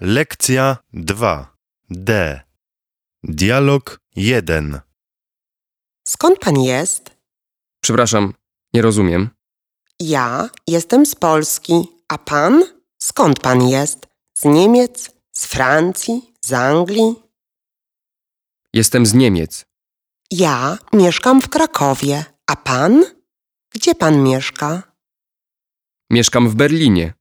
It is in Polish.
Lekcja 2. D. Dialog 1. Skąd pan jest? Przepraszam, nie rozumiem. Ja jestem z Polski, a pan? Skąd pan jest? Z Niemiec? Z Francji? Z Anglii? Jestem z Niemiec. Ja mieszkam w Krakowie, a pan? Gdzie pan mieszka? Mieszkam w Berlinie.